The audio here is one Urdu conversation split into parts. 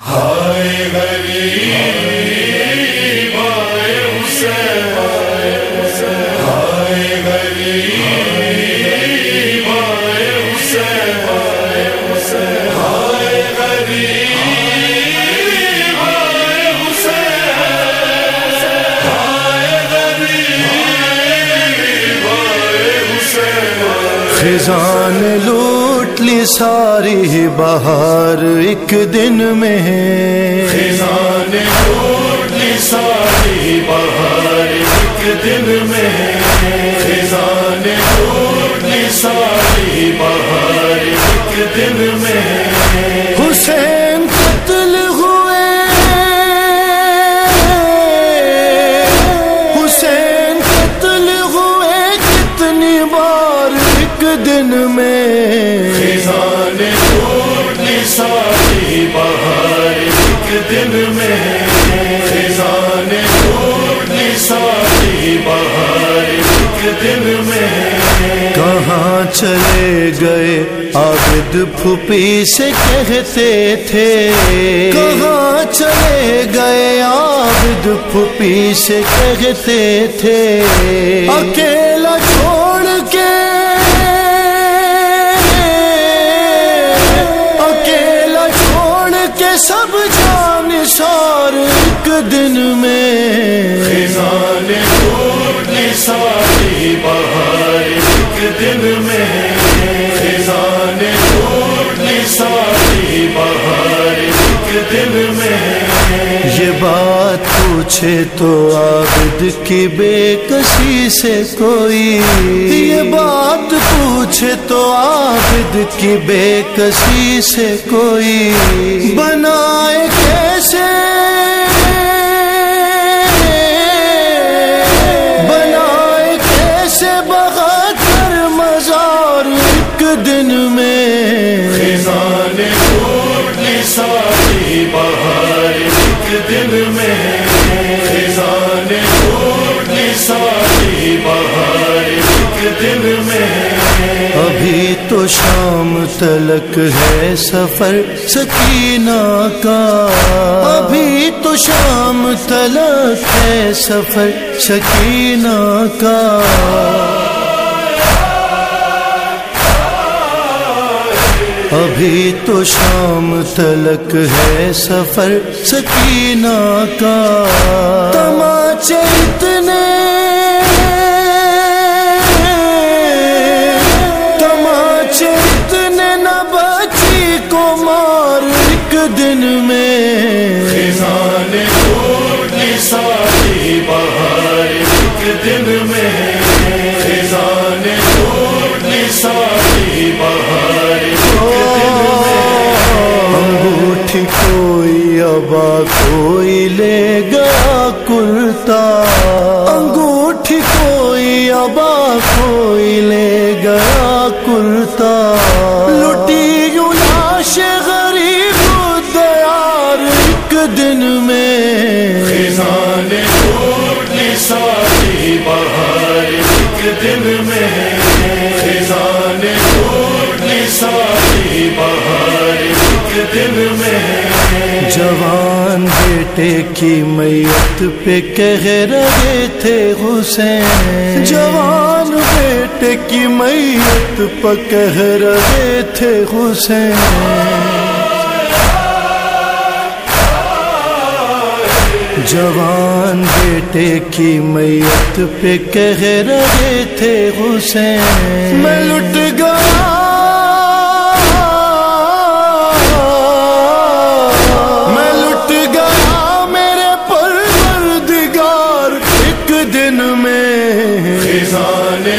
ہائے غریب آئے حسین ہائے غریب آئے حسین ہائے غریب آئے حسین ہائے غریب آئے حسین خزان لوٹ لی ساری بہار ایک دن میں ہے خزان لی ساری بہار ایک دن میں خزان لی ساری بہار ایک دن میں حسین قتل ہوئے۔ حسین قتل ہوئے کتنی بار ایک دن میں ساری بہار ایک دن میں خزان لی ساری بہار ایک دن میں کہاں چلے گئے؟ عابد پھوپھی سے کہتے تھے۔ کہاں چلے گئے؟ عابد پھوپھی سے کہتے تھے۔ اکیلا سب جان سار ایک دن میں۔ خزان ساری بہار ایک دن میں۔ پوچھے تو عابد کی بے کسی سے کوئی۔ یہ بات پوچھے تو عابد کی بے کسی سے کوئی۔ بنائے کیسے ابھی تو شام تلک ہے سفر سکینہ کا۔ ابھی تو شام تلک ہے سفر سکینہ کا۔ ابھی تو شام تلک ہے سفر سکینہ کا۔ تماچے اتنے دن میں خزان لی ساری بہار ایک دن میں خزان لی ساری بہار انگوٹھی کوئی ابا کوئی لے دن میں خزان لی ساری بہار ایک دن میں خزان لی ساری بہار ایک دن میں جوان بیٹے کی میت پہ کہہ رہے تھے حسین۔ جوان بیٹے کی میت پہ کہہ رہے تھے حسین۔ جوان بیٹے کی میت پہ کہہ رہے تھے حسین۔ میں لٹ گیا۔ میں لٹ گیا۔ میرے پروردگار، ایک دن میں۔ خزان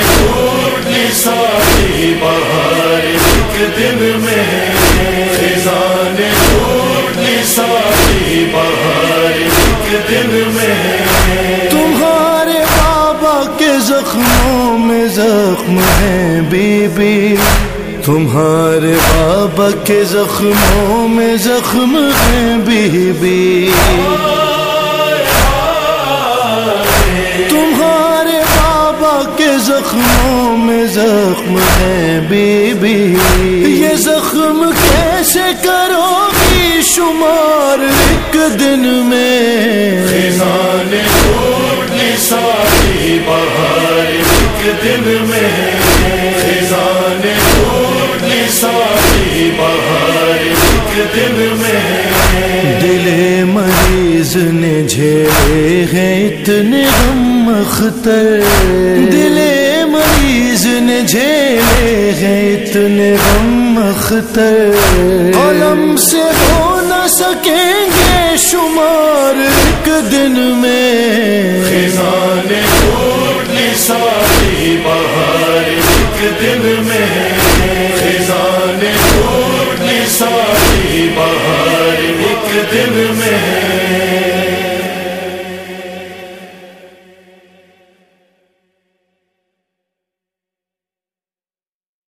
لی ساری بہار، ایک دن میں۔ دن میں تمہارے بابا کے زخموں میں زخم ہے بی بی تمہارے بابا کے زخموں میں زخم ہے بی بی تمہارے بابا کے زخموں میں زخم ہے بی بی یہ زخم کیسے کرو گی شمار ایک دن میں؟ ایک دن میں خزان ٹوٹ ساری بہار ایک دن میں دل مریض نے جھیلے ہیں اتنے غم اختر دل مریض نے جھیلے ہیں اتنے غم اختر قلم سے ہو نہ سکیں گے شمار ایک دن میں۔ دل ٹوٹ ساری میں